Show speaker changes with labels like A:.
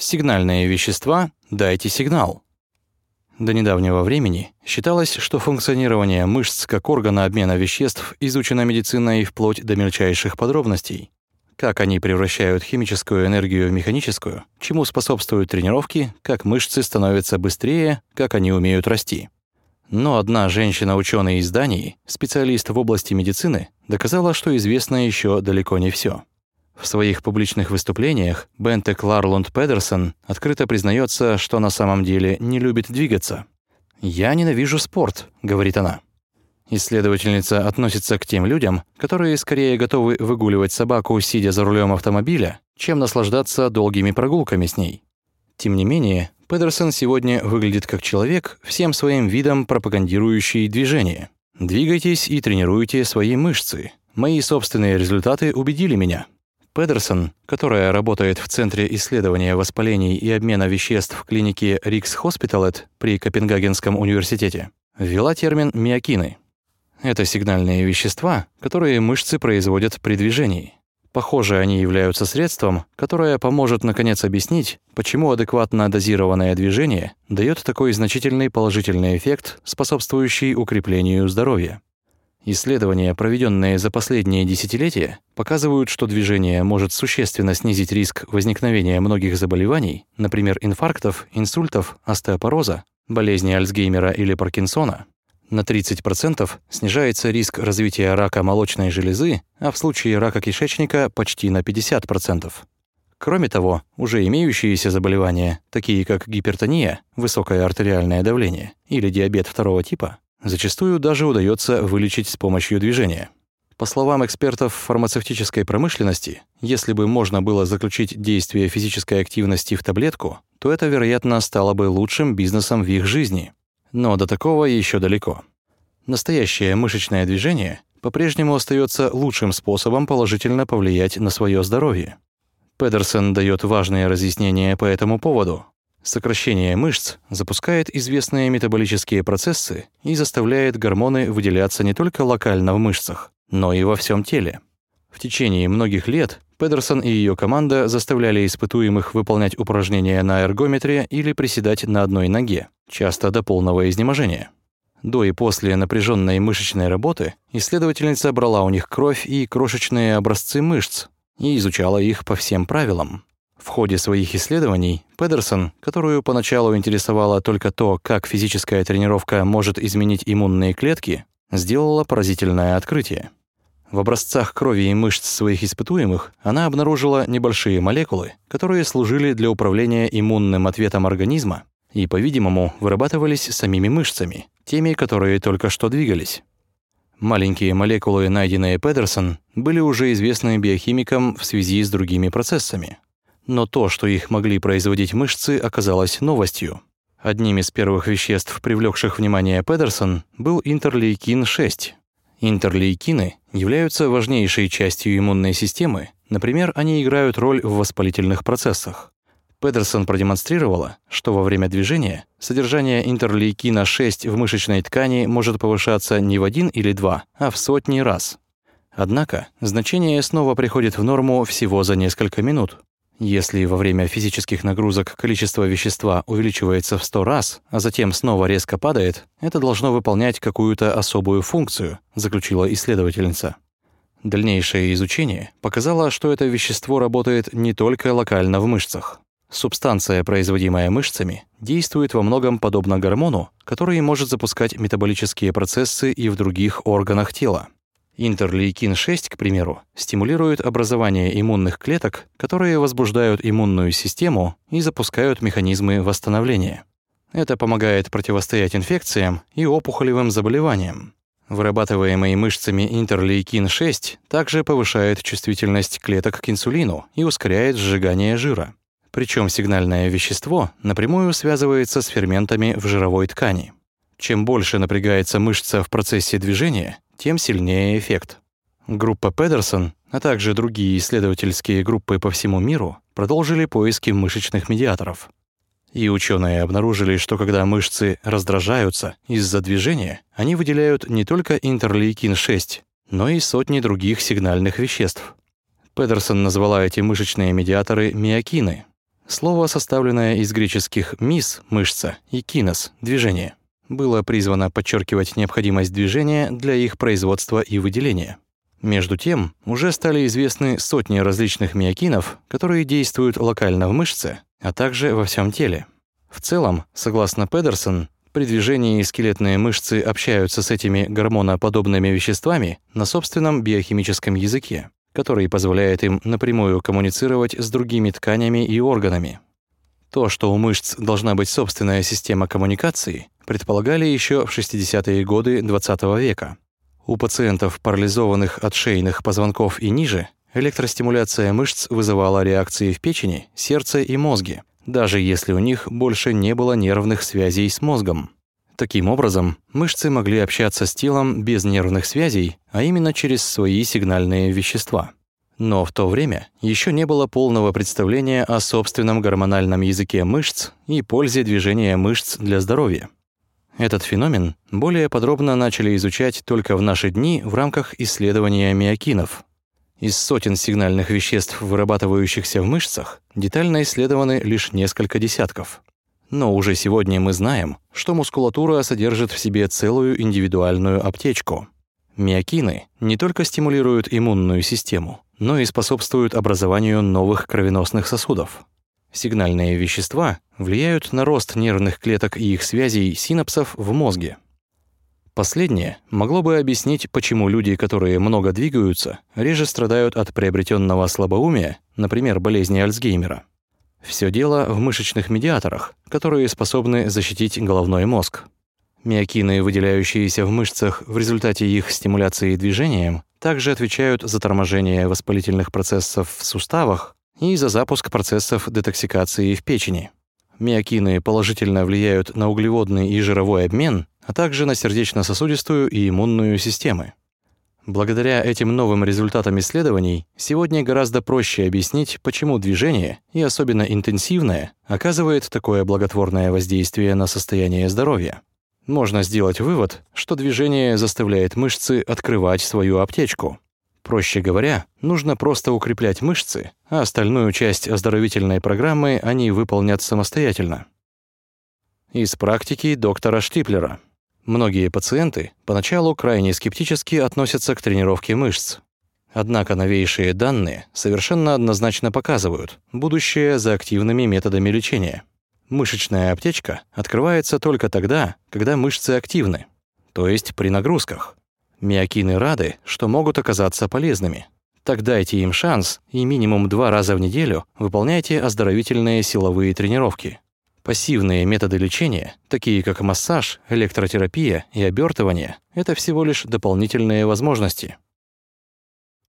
A: Сигнальные вещества «дайте сигнал». До недавнего времени считалось, что функционирование мышц как органа обмена веществ изучено медициной вплоть до мельчайших подробностей. Как они превращают химическую энергию в механическую, чему способствуют тренировки, как мышцы становятся быстрее, как они умеют расти. Но одна женщина-ученый из Дании, специалист в области медицины, доказала, что известно еще далеко не все. В своих публичных выступлениях Бенте Кларлунд Педерсон открыто признается, что на самом деле не любит двигаться. «Я ненавижу спорт», — говорит она. Исследовательница относится к тем людям, которые скорее готовы выгуливать собаку, сидя за рулем автомобиля, чем наслаждаться долгими прогулками с ней. Тем не менее, Педерсон сегодня выглядит как человек, всем своим видом пропагандирующий движение. «Двигайтесь и тренируйте свои мышцы. Мои собственные результаты убедили меня. Педерсон, которая работает в Центре исследования воспалений и обмена веществ в клинике Рикс Хоспиталет при Копенгагенском университете, ввела термин «миокины». Это сигнальные вещества, которые мышцы производят при движении. Похоже, они являются средством, которое поможет наконец объяснить, почему адекватно дозированное движение дает такой значительный положительный эффект, способствующий укреплению здоровья. Исследования, проведенные за последние десятилетия, показывают, что движение может существенно снизить риск возникновения многих заболеваний, например, инфарктов, инсультов, остеопороза, болезни Альцгеймера или Паркинсона. На 30% снижается риск развития рака молочной железы, а в случае рака кишечника почти на 50%. Кроме того, уже имеющиеся заболевания, такие как гипертония, высокое артериальное давление или диабет второго типа, зачастую даже удается вылечить с помощью движения. По словам экспертов фармацевтической промышленности, если бы можно было заключить действие физической активности в таблетку, то это, вероятно, стало бы лучшим бизнесом в их жизни. Но до такого еще далеко. Настоящее мышечное движение по-прежнему остается лучшим способом положительно повлиять на свое здоровье. Педерсон дает важные разъяснения по этому поводу, Сокращение мышц запускает известные метаболические процессы и заставляет гормоны выделяться не только локально в мышцах, но и во всем теле. В течение многих лет Педерсон и ее команда заставляли испытуемых выполнять упражнения на эргометре или приседать на одной ноге, часто до полного изнеможения. До и после напряженной мышечной работы исследовательница брала у них кровь и крошечные образцы мышц и изучала их по всем правилам. В ходе своих исследований Педерсон, которую поначалу интересовало только то, как физическая тренировка может изменить иммунные клетки, сделала поразительное открытие. В образцах крови и мышц своих испытуемых она обнаружила небольшие молекулы, которые служили для управления иммунным ответом организма и, по-видимому, вырабатывались самими мышцами, теми, которые только что двигались. Маленькие молекулы, найденные Педерсон, были уже известны биохимикам в связи с другими процессами, но то, что их могли производить мышцы, оказалось новостью. Одним из первых веществ, привлекших внимание Педерсон, был интерлейкин-6. Интерлейкины являются важнейшей частью иммунной системы, например, они играют роль в воспалительных процессах. Педерсон продемонстрировала, что во время движения содержание интерлейкина-6 в мышечной ткани может повышаться не в один или два, а в сотни раз. Однако значение снова приходит в норму всего за несколько минут. Если во время физических нагрузок количество вещества увеличивается в 100 раз, а затем снова резко падает, это должно выполнять какую-то особую функцию, заключила исследовательница. Дальнейшее изучение показало, что это вещество работает не только локально в мышцах. Субстанция, производимая мышцами, действует во многом подобно гормону, который может запускать метаболические процессы и в других органах тела. Интерлейкин-6, к примеру, стимулирует образование иммунных клеток, которые возбуждают иммунную систему и запускают механизмы восстановления. Это помогает противостоять инфекциям и опухолевым заболеваниям. Вырабатываемый мышцами интерлейкин-6 также повышает чувствительность клеток к инсулину и ускоряет сжигание жира. Причем сигнальное вещество напрямую связывается с ферментами в жировой ткани. Чем больше напрягается мышца в процессе движения, тем сильнее эффект. Группа Педерсон, а также другие исследовательские группы по всему миру продолжили поиски мышечных медиаторов. И ученые обнаружили, что когда мышцы раздражаются из-за движения, они выделяют не только интерлейкин-6, но и сотни других сигнальных веществ. Педерсон назвала эти мышечные медиаторы миокины. Слово, составленное из греческих «мис» — мышца и «кинос» — движение, было призвано подчеркивать необходимость движения для их производства и выделения. Между тем, уже стали известны сотни различных миокинов, которые действуют локально в мышце, а также во всем теле. В целом, согласно Педерсон, при движении скелетные мышцы общаются с этими гормоноподобными веществами на собственном биохимическом языке который позволяет им напрямую коммуницировать с другими тканями и органами. То, что у мышц должна быть собственная система коммуникации, предполагали еще в 60-е годы XX -го века. У пациентов, парализованных от шейных позвонков и ниже, электростимуляция мышц вызывала реакции в печени, сердце и мозге, даже если у них больше не было нервных связей с мозгом. Таким образом, мышцы могли общаться с телом без нервных связей, а именно через свои сигнальные вещества. Но в то время еще не было полного представления о собственном гормональном языке мышц и пользе движения мышц для здоровья. Этот феномен более подробно начали изучать только в наши дни в рамках исследования миокинов. Из сотен сигнальных веществ, вырабатывающихся в мышцах, детально исследованы лишь несколько десятков. Но уже сегодня мы знаем, что мускулатура содержит в себе целую индивидуальную аптечку. Миокины не только стимулируют иммунную систему, но и способствуют образованию новых кровеносных сосудов. Сигнальные вещества влияют на рост нервных клеток и их связей синапсов в мозге. Последнее могло бы объяснить, почему люди, которые много двигаются, реже страдают от приобретенного слабоумия, например, болезни Альцгеймера. Все дело в мышечных медиаторах, которые способны защитить головной мозг. Миокины, выделяющиеся в мышцах в результате их стимуляции движением, также отвечают за торможение воспалительных процессов в суставах и за запуск процессов детоксикации в печени. Миокины положительно влияют на углеводный и жировой обмен, а также на сердечно-сосудистую и иммунную системы. Благодаря этим новым результатам исследований сегодня гораздо проще объяснить, почему движение, и особенно интенсивное, оказывает такое благотворное воздействие на состояние здоровья. Можно сделать вывод, что движение заставляет мышцы открывать свою аптечку. Проще говоря, нужно просто укреплять мышцы, а остальную часть оздоровительной программы они выполнят самостоятельно. Из практики доктора Штиплера. Многие пациенты поначалу крайне скептически относятся к тренировке мышц. Однако новейшие данные совершенно однозначно показывают будущее за активными методами лечения. Мышечная аптечка открывается только тогда, когда мышцы активны, то есть при нагрузках. Миокины рады, что могут оказаться полезными. Так дайте им шанс и минимум два раза в неделю выполняйте оздоровительные силовые тренировки. Пассивные методы лечения, такие как массаж, электротерапия и обертывание, это всего лишь дополнительные возможности.